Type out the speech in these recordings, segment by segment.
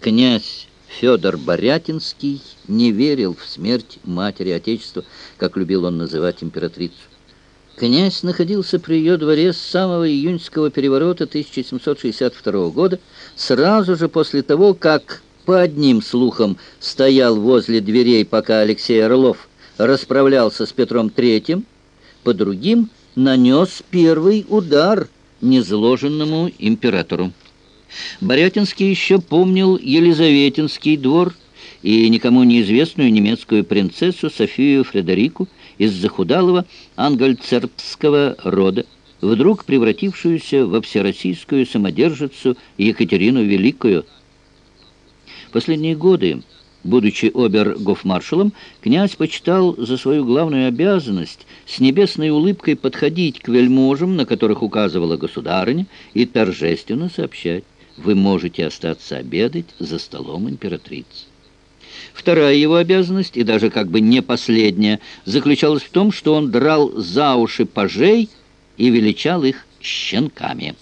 Князь Федор Борятинский не верил в смерть матери Отечества, как любил он называть императрицу. Князь находился при ее дворе с самого июньского переворота 1762 года, сразу же после того, как, по одним слухам, стоял возле дверей, пока Алексей Орлов расправлялся с Петром III, по другим нанес первый удар незложенному императору. Борятинский еще помнил Елизаветинский двор и никому неизвестную немецкую принцессу Софию Фредерику из захудалого ангельцербского рода, вдруг превратившуюся во всероссийскую самодержицу Екатерину Великую. Последние годы Будучи обер-гофмаршалом, князь почитал за свою главную обязанность с небесной улыбкой подходить к вельможам, на которых указывала государыня, и торжественно сообщать, вы можете остаться обедать за столом императрицы. Вторая его обязанность, и даже как бы не последняя, заключалась в том, что он драл за уши пажей и величал их щенками.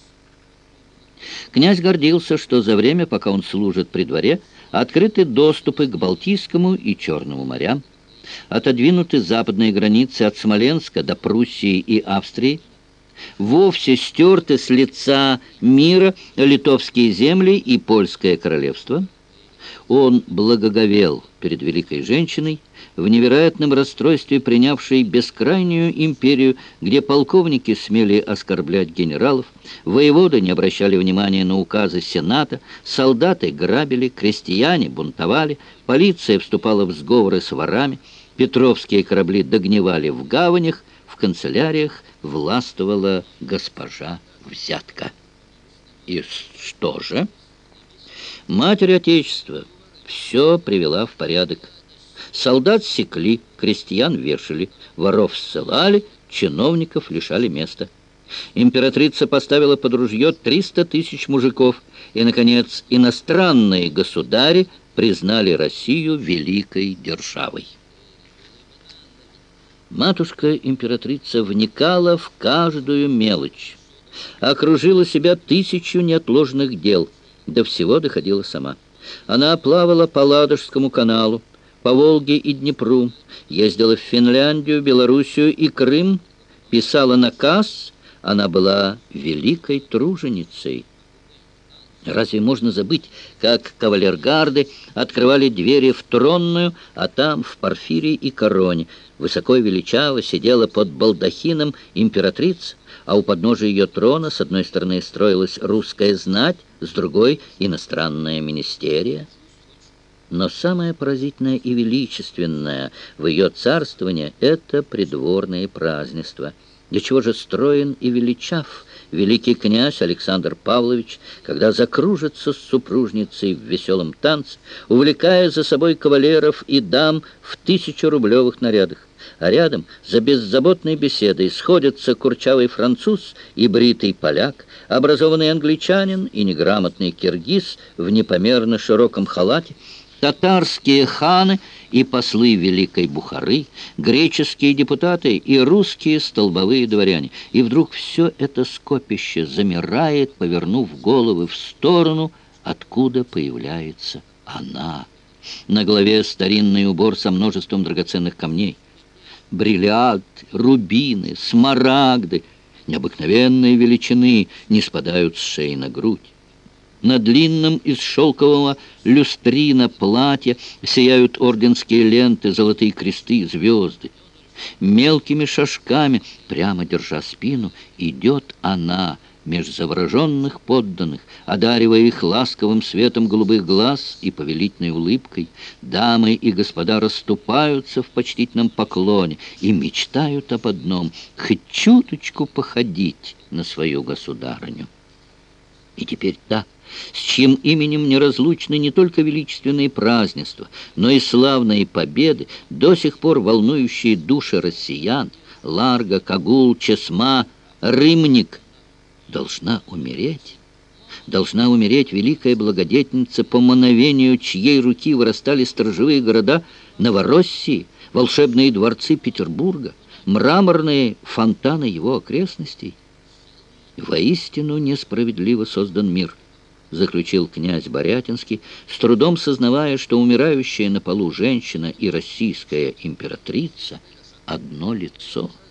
Князь гордился, что за время, пока он служит при дворе, открыты доступы к Балтийскому и Черному морям, отодвинуты западные границы от Смоленска до Пруссии и Австрии, вовсе стерты с лица мира литовские земли и польское королевство. Он благоговел перед великой женщиной, в невероятном расстройстве принявшей бескрайнюю империю, где полковники смели оскорблять генералов, воеводы не обращали внимания на указы Сената, солдаты грабили, крестьяне бунтовали, полиция вступала в сговоры с ворами, петровские корабли догнивали в гаванях, канцеляриях властвовала госпожа взятка. И что же? Матерь Отечества все привела в порядок. Солдат секли, крестьян вешали, воров ссылали, чиновников лишали места. Императрица поставила под ружье 300 тысяч мужиков, и, наконец, иностранные государи признали Россию великой державой. Матушка-императрица вникала в каждую мелочь, окружила себя тысячу неотложных дел, до всего доходила сама. Она плавала по Ладожскому каналу, по Волге и Днепру, ездила в Финляндию, Белоруссию и Крым, писала наказ, она была великой труженицей. Разве можно забыть, как кавалергарды открывали двери в тронную, а там, в Порфирии и Короне, высоко и величаво сидела под балдахином императрица, а у подножия ее трона с одной стороны строилась русская знать, с другой — иностранная министерия. Но самое поразительное и величественное в ее царствовании — это придворные празднества. Для чего же строен и величав великий князь Александр Павлович, когда закружится с супружницей в веселом танце, увлекая за собой кавалеров и дам в тысячерублевых нарядах? а рядом за беззаботной беседой сходятся курчавый француз и бритый поляк, образованный англичанин и неграмотный киргиз в непомерно широком халате, татарские ханы и послы Великой Бухары, греческие депутаты и русские столбовые дворяне. И вдруг все это скопище замирает, повернув головы в сторону, откуда появляется она. На голове старинный убор со множеством драгоценных камней. Бриллианты, рубины, смарагды, необыкновенные величины не спадают с шеи на грудь. На длинном из шелкового люстрина платья сияют орденские ленты, золотые кресты, звезды. Мелкими шажками, прямо держа спину, идет она меж завороженных подданных, одаривая их ласковым светом голубых глаз и повелительной улыбкой. Дамы и господа расступаются в почтительном поклоне и мечтают об одном — хоть чуточку походить на свою государыню. И теперь та, с чьим именем неразлучны не только величественные празднества, но и славные победы, до сих пор волнующие души россиян, Ларга, Кагул, Чесма, Рымник, должна умереть. Должна умереть великая благодетельница, по мановению чьей руки вырастали сторожевые города Новороссии, волшебные дворцы Петербурга, мраморные фонтаны его окрестностей. Воистину несправедливо создан мир. Заключил князь Борятинский, с трудом сознавая, что умирающая на полу женщина и российская императрица — одно лицо —